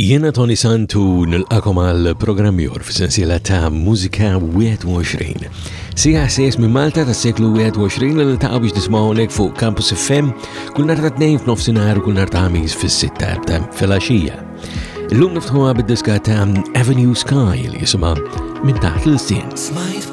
Jiena Toni Sant u nilqakom għal programm ieħor f'sensiela ta' Mużika 21. Sija ħsies minn Malta tas-seklu 21 li niltaqgħu biex nismgħu hawnhekk fuq Campus FM kull nhar ta' tnejn f'nofsinhar u kull nhar ta' ħamis fis-sitta ta' filgħaxija. Illum niftħuha bid-diska ta' Avenue Sky li jisimha minn taħt l-sien. Smajt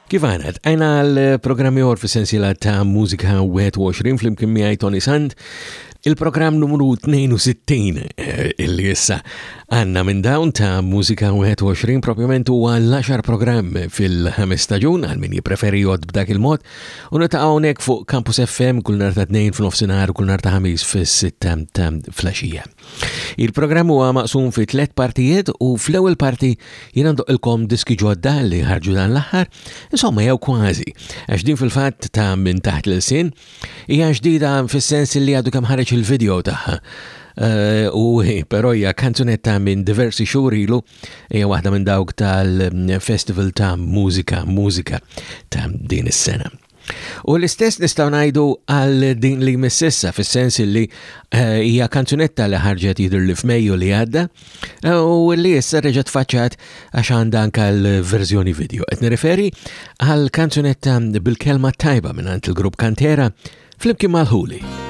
Kif għana, tqajna għal programm jor fi sensila ta' mużika 21 fl-imkien miegħi Tony Sand, il-programm numru 62 eh, illi issa għanna minn dawn ta' mużika 21 propjament huwa l-10 programm fil-ħames staġun għal min jippreferi jod b'dak il-mod u neta' hawnhekk fuq Campus FM kull nar ta' 2 f'nofsinhar u kull nar ta' ħamis fis-6 ta' flashijem. Il-programm huwa maqsum fi tliet partijiet u fl-ewwel parti jiena ndoqilkom diski ġodda li ħarġu dan l-aħħar, insomma jew kważi, għax din fil-fatt ta' minn taħt l-sin hija ġdida fis-sens li għadu kemm ħareġ il-video tagħha. Eh, u però hija kanzunetta minn diversi xhur ilu hija waħda minn dawk tal-Festival ta' Mużika Mużika ta' din is-sena. U l-istess nistaw najdu għal din li mississa, fis-sens li eh, hija uh, kanzunetta li ħarġet jidr li f'Mejju li għadda eh, u li issa reġgħet faċċat għax għandha anke l-verżjoni video. Qed nirreferi għal kanzunetta bil-kelma tajba minn il-grupp Kantera flimkien mal-Huli.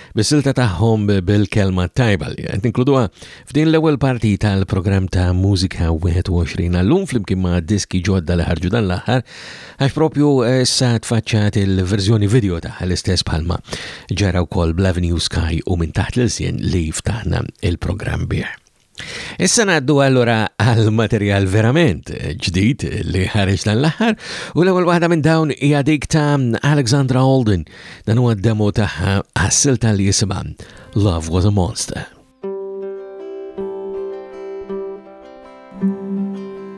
bis-silta tagħhom bil-kelma tajba li qed ninkluduha f'din l-ewwel parti tal-programm ta' Mużika 21 għallum flimkien ma' diski ġodda li ħarġu dan l-aħħar għax propju eh, sa tfaċċat il-verżjoni video ta' l-istess bħalma ġara wkoll bl-Avenue Sky u minn taħt l-ilsien li ftaħna il-programm bih. Issa ngħaddu allura għal materjal verament ġdid li ħareġ dan l-aħħar u l-ewwel waħda minn dawn hija dik ta' Alexandra Holden dan huwa d-demo tagħha għassil tal jisimha Love Was a Monster.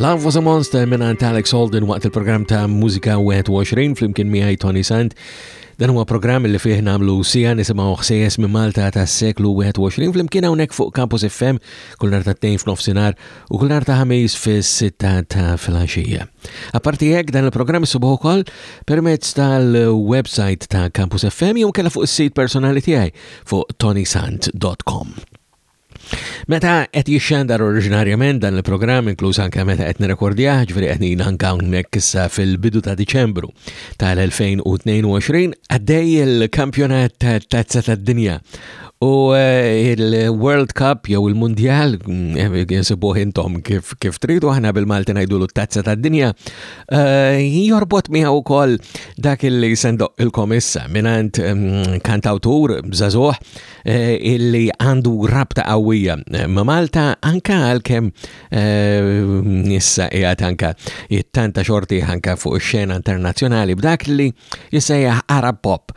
Love was a Monster minn Alex Holden waqt il-programm ta' Musika 21 flimkien miħaj Tony Sand. Dan huwa programm li fih namlu sija nisimgħu ħsejjes minn Malta tas-seklu 21 flimkien hawnhekk fuq Campus FM kull nhar tat-tejn f'nofsinhar u kull nhar ta' ħamis fis-sitta ta' filgħaxija. Apparti hekk dan il-programm subuh ukoll permezz tal-website ta' Campus FM jew kellha fuq is-sit personali tiegħi fuq tonisant.com. Meta qed jixxandar oriġinarjament dan il-programm inkluż anke meta qed nirrekordjah, ġifieri qed ngħin anke hawnhekk issa fil-bidu ta' Diċembru tal-2022 għaddej il-kampjonat ta' Tazza tad-Dinja U eh, il-World Cup jew il-Mundjal, mm, eh, jinsibuħ intom kif, kif tridu, aħna bil-Malti najdu l-tazza ta' dinja, eh, jorbot miegħu wkoll dak li sendoq il-komissa minant mm, kantawtur zazuħ illi għandu rabta qawwija ma' Malta anka għalkemm nissa qiegħed anka it-tanta xorti anka fuq ix-xena internazzjonali b'dak li jissejjaħ Arab Pop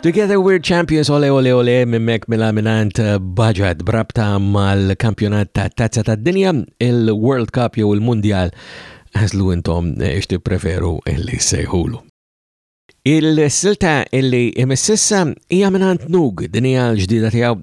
Together We're Champions Ole Ole Ole mimmek mela minant eh, Bajad brabta mal-kampjonat ta' tazza ta' dinja il-World Cup jew il-Mundjal għazlu intom eh, ixti preferu illi sejħulu. Il-silta illi imississa hija minant Nug dinija l-ġdida tiegħu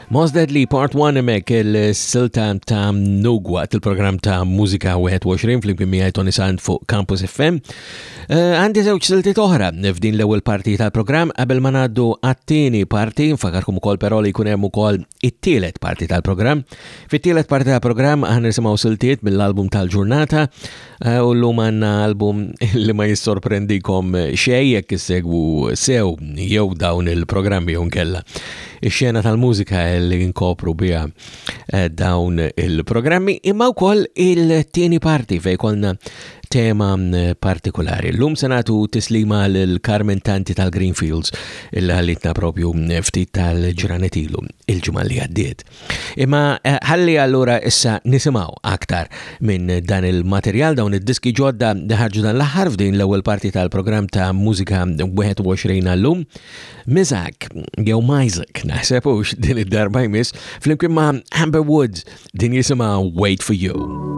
Most Deadly Part 1 emek il-silta ta' Nug waqt il-program ta' Musika 21 fl-imkien miħaj Tony Sand fuq Campus FM. Eh, għandi zewċ silti toħra f'din l ewel parti tal-program qabel ma naddu għattini parti, fakarkum kol però li jkun hemm ukoll it-tielet parti tal-program. Fit-tielet parti tal-program għan nisimgħu siltiet mill-album tal-ġurnata Eh, u l-lum għanna album li ma jissorprendikom xej jekk issegwu sew jew dawn il-programmi jew nkella. Ix-xena tal-mużika li nkopru biha eh, dawn il-programmi imma wkoll il-tieni parti fej kolna tema mm, partikolari. L-lum senatu tislima l-Carmen Tanti tal-Greenfields il-ħalitna propju mm, ftit tal-ġranetilu il-ġimma li għaddiet. Imma eh, ħalli allura issa nisimaw aktar minn dan il-materjal dawn id-diski ġodda ħarġu dan l-aħħar f'din l-ewwel parti tal-programm ta' Mużika 21 għallum. Mizak, jew Mizak, naħseb hux din id-darba jmiss, flimkien ma' Amber Woods din jisimha Wait for You.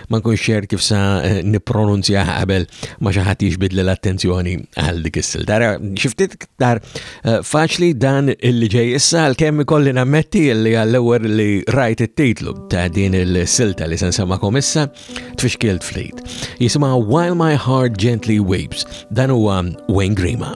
ma nkunx ċert kif sa eh, nippronunzja qabel ma xi ħadd jiġbidli l-attenzjoni għal dik is-sil. Tara xiftit ktar eh, faċli dan li ġej issa għalkemm ikolli nammetti li għall-ewwel li rajt it-titlu ta' din il-silta li se nsemakom issa tfixkilt flit. Jisimha While My Heart Gently Weeps dan huwa Wayne Grima.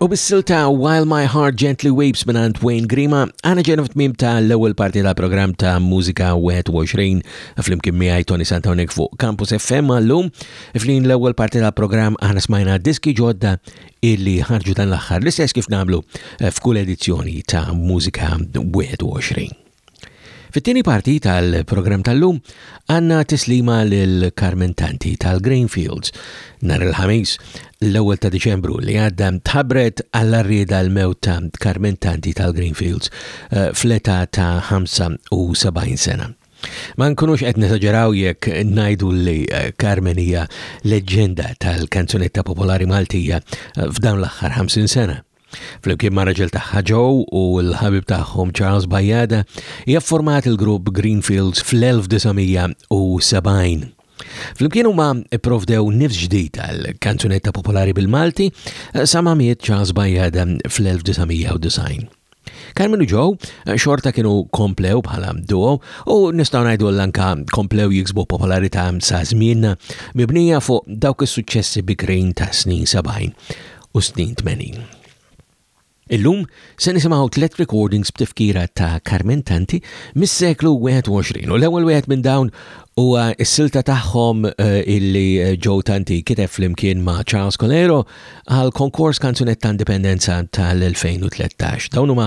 U bis-silta While My Heart Gently Weeps minant Wayne Grima, għana ġena f'tmim ta' l-ewel parti ta' program ta' Musika 21 fl-imkien miħaj Tony Santonek fuq Campus FM għallum. F'lin l-ewel parti ta' program għana smajna diski ġodda illi ħarġu dan l-axħar l-istess kif namlu f'kull edizzjoni ta' Musika 21. Fit-tieni parti tal-programm tal-lum għandna tislima lil Carmen Tanti tal-Greenfields nhar il-ħamis l-ewwel ta' Diċembru li għadda tħabbret għall-arrieda l-mewt ta' Carmen Tanti tal-Greenfields eh, fl-età ta' 75 sena. Ma nkunux qed nesaġeraw jekk ngħidu li eh, Carmen hija leġġenda tal-kanzunetta popolari Maltija eh, f'dawn l-aħħar 50 sena. Flimkien mar-raġel tagħha Joe u l-ħabib tagħhom Charles Bajada, hija fformat il-grupp Greenfields fl-1970. Flimkien huma pprovdew nifs ġdid għal kanzunetta popolari bil-Malti sa ma miet Charles Bajada fl-1990. Carmen u Joe eh, xorta kienu komplew bħala duo u nistgħu ngħidu l-anka komplew jiksbu popolarità sa' żmienna mibnija fuq dawk is-suċċessi bikrin ta' snin 70. u snin tmenin. Illum se nisimgħu tliet recordings b'tifkira ta' Carmen Tanti mis-seklu 21 u l-ewwel wieħed minn dawn huwa s-silta tagħhom eh, illi eh, Joe Tanti kiteb flimkien ma' Charles Colero għal konkors kanzunetta indipendenza tal-2013. Dawn huma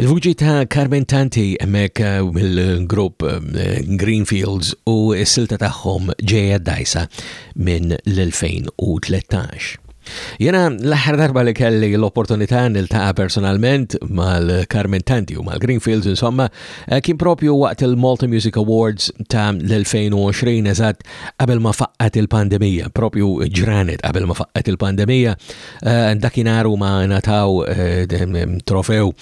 Il-vuċi ta' Carmen Tanti emmek eh, mill-grupp eh, Greenfields u s-silta tagħhom ġeja dajsa minn l-2013. Jena l-aħħar darba li kelli l-opportunità niltaqa' personalment mal-Carmen Tanti u mal-Greenfields insomma eh, kien propju waqt il-Malta Music Awards ta' l-2020 eżatt qabel ma faqqat il-pandemija, propju ġranet qabel ma faqqat il-pandemija Eh, dakinhar huma nataw eh, trofew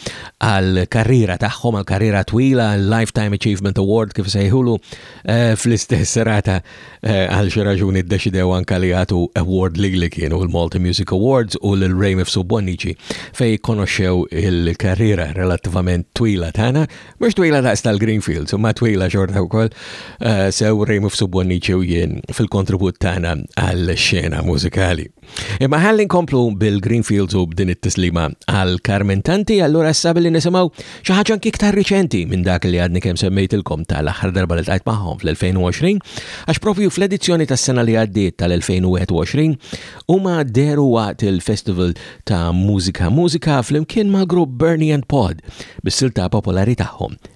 għal karriera tagħhom għal karriera twila Lifetime Achievement Award kif sejħulu eh, fl-istess serata għal xi raġuni ddeċidew anke li jagħtu award li li kienu l-Malta Music Awards u lil Raymif Subbonnici fej konoxxew il-karriera relattivament twila tagħna mhux twila daqs tal-Greenfields imma twila xorta wkoll sew Raymif Subbonnici u jien fil-kontribut tagħna għal xena mużikali. Imma ħalli nkomplu bil-Greenfields u b'din it-tislima għal Carmen Tanti, allura issa billi nisimgħu xi ħaġa anki iktar riċenti minn dak li għadni kemm semmejtilkom tal-aħħar darba li tajt magħhom fl-2020, għax propju fl-edizzjoni tas-sena li għaddiet tal-2021 huma deru waqt il-Festival ta' Mużika Mużika flimkien ma' grupp Bernie and Pod bis-silta popolari tagħhom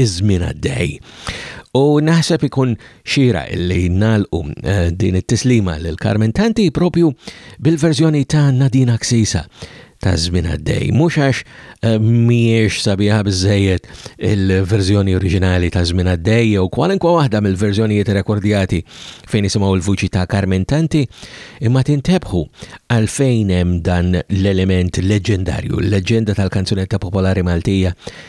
iż-żmien għaddej. U naħseb ikun xira illi nalqu eh, din it-tislima lil Carmen Tanti propju bil-verżjoni ta' Nadina Ksisa ta' żmien għaddej. Mhux għax eh, mhijiex sabiħa biżejjed il-verżjoni oriġinali ta' żmien għaddej jew kwalinkwa waħda mill-verżjonijiet rekordjati fejn isimgħu l-vuċi ta' Carmen Tanti, imma tintebħu għalfejn hemm dan l-element leġendarju, l-leġenda tal-kanzunetta popolari Maltija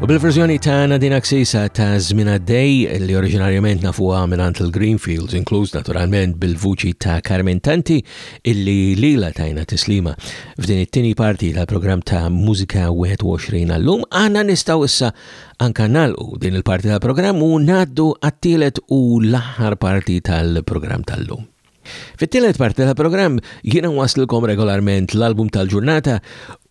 U bil-verżjoni ta' Nadina Ksisa ta' Zmin Dej li oriġinarjament nafuha minant il-Greenfields, inkluż naturalment bil-vuċi ta' Carmen Tanti illi lila tajna tislima. F'din it-tieni parti tal-programm ta' Mużika 21 għallum, aħna nistgħu issa anka nalqu din il-parti tal-programm u ngħaddu għat-tielet u l-aħħar parti tal-programm tal-lum. Fit-tielet parti tal-programm jiena waslilkom regolarment l-album tal-ġurnata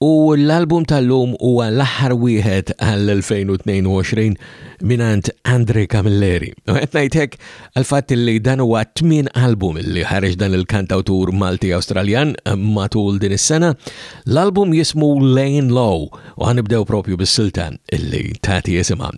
u l-album tal-lum huwa l-aħħar wieħed għall-2022 minant Andre Camilleri. U qed ngħidlek għall-fatt li dan huwa tmien album li ħareġ dan il-kantawtur Malti Awstraljan matul din is-sena. L-album jismu Lane Low u ħanibdew propju bis-silta li tagħti isimha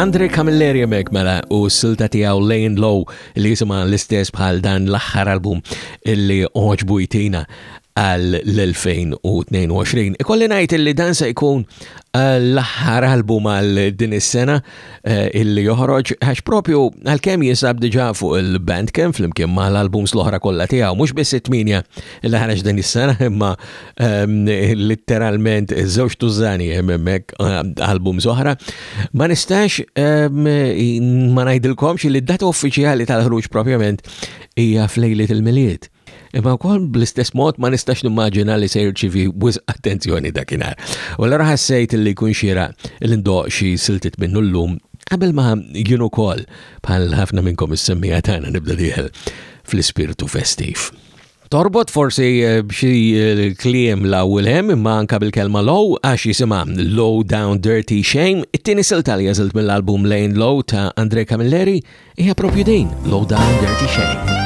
Andre Camilleri hemmhekk mela u s-silta tiegħu Laying Low li jisimha l-istess bħal dan l-aħħar album li oġbu jtina għal l-2022. Ikolli ngħid li dan se jkun eh, l-aħħar album għal din is-sena eh, illi joħroġ għax propju għalkemm jinsab diġà fuq il-Bandcamp flimkien ma' l-albums l-oħra kollha tiegħu mhux biss it-tminja li ħareġ din is-sena imma Ehm, litteralment żewġ tużani hemm hemmhekk ehm, album soħra. Ma nistax ehm, ma ngħidilkomx li d-data uffiċjali tal-ħruġ propjament hija flejliet il-miliet. Imma wkoll bl-istess mod ma nistax nimmaġina li se jirċivi wiz attenzjoni dakinhar. U l ħassejt li jkun xira l-indoq xi siltit minnu llum qabel ma jien ukoll bħal ħafna minnkom is-semmija tagħna nibda dieħel fl-ispirtu festiv. Torbot forsi eh, b'xi eh, kliem la Wilhelm imma anka bil-kelma low għax jisimha Low Down Dirty Shame, it-tieni silta li jażilt mill-album Lane Low ta' Andre Camilleri hija propju din Low Down Dirty Shame.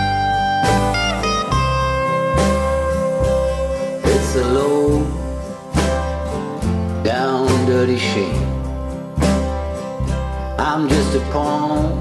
It's a low down dirty shame. I'm just a pawn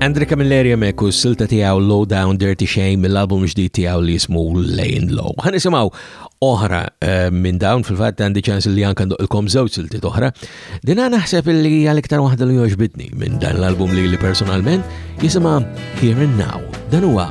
Andre Camilleri hemmhekk u s-silta tiegħu Low Down Dirty Shame mill-album ġdid tiegħu li jismu Laying Low. Ħa nisimgħu oħra eh, minn dawn fil-fatt għandi ċans li anke ndoqilkom żewġ silti oħra. Din għana naħseb li hija l-iktar waħda li jogħġbitni minn dan l-album li li personalment jisimha Here and Now. Dan huwa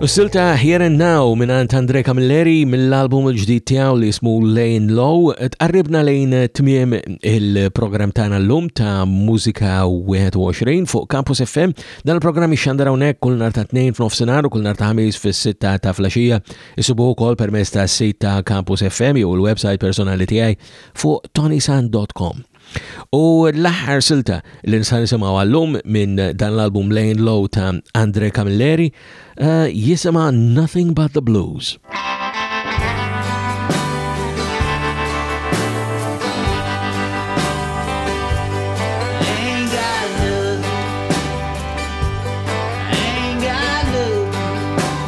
U silta Here and Now minn Andre Camilleri mill-album il-ġdid tiegħu li jismu Lane Low, tqarribna lejn tmiem il-programm tagħna llum ta' Mużika 21 fuq Campus FM. Dan il-programm ixxandar hawnhekk kull nhar ta' tnejn f'nofsinhar u kull nhar ta' ħamis fis-sitta ta' flaxija Issibuh ukoll permezz tas-sit ta' Campus FM jew il-website personali tiegħi fuq tonisan.com. U l-aħħar silta li nista' nisimgħu għallum minn dan l-album Lane Low ta' Andre Camilleri uh, jisimha Nothing But The Blues.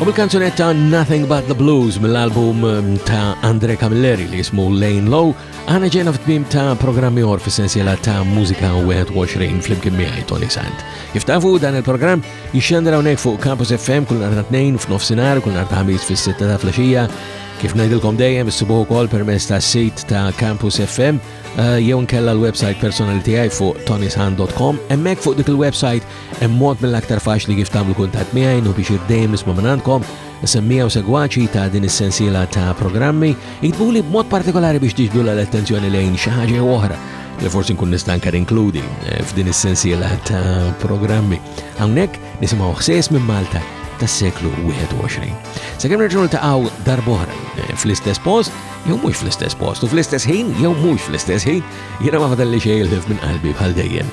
U bil-kanzunetta Nothing But The Blues mill-album um, ta' Andre Camilleri li jismu Lane Low, għana ġena f'tmim ta' programmi or f-sensiela ta' mużika 21 fl-imkien miħaj Tony Sant. Iftafu dan il-programm jixxandra unek fuq Campus FM kull narta 2 f'nofsinar, kull narta 5 fis-6 ta' flasġija, Kif najdilkom dejjem issibuħu kol permess ta' sit ta' Campus FM uh, jew nkella l-website personali tiegħi fuq tonisan.com. Hemmhekk fuq dik il-website Hemm mod mill-aktar faċli kif tagħmlu kuntatt miegħi u biex irdejjem nisma' minn għandkom, semmija u segwaċi ta' din is-sensiela ta' programmi, iktbuli b'mod partikolari biex tiġbdu l-attenzjoni lejn xi ħaġa jew oħra li forsi nkun nista' anke inkludi eh, f'din is-sensiela ta' programmi. Hawnhekk nisimgħu ħsies minn Malta tas-seklu 21. Sakemm nerġgħu niltaqgħu darb'oħra eh, fl-istess post, jew mhux fl-istess post u fl-istess ħin jew mhux fl-istess ħin, jiena ma fadalli xejn minn qalbi bħal dejjem.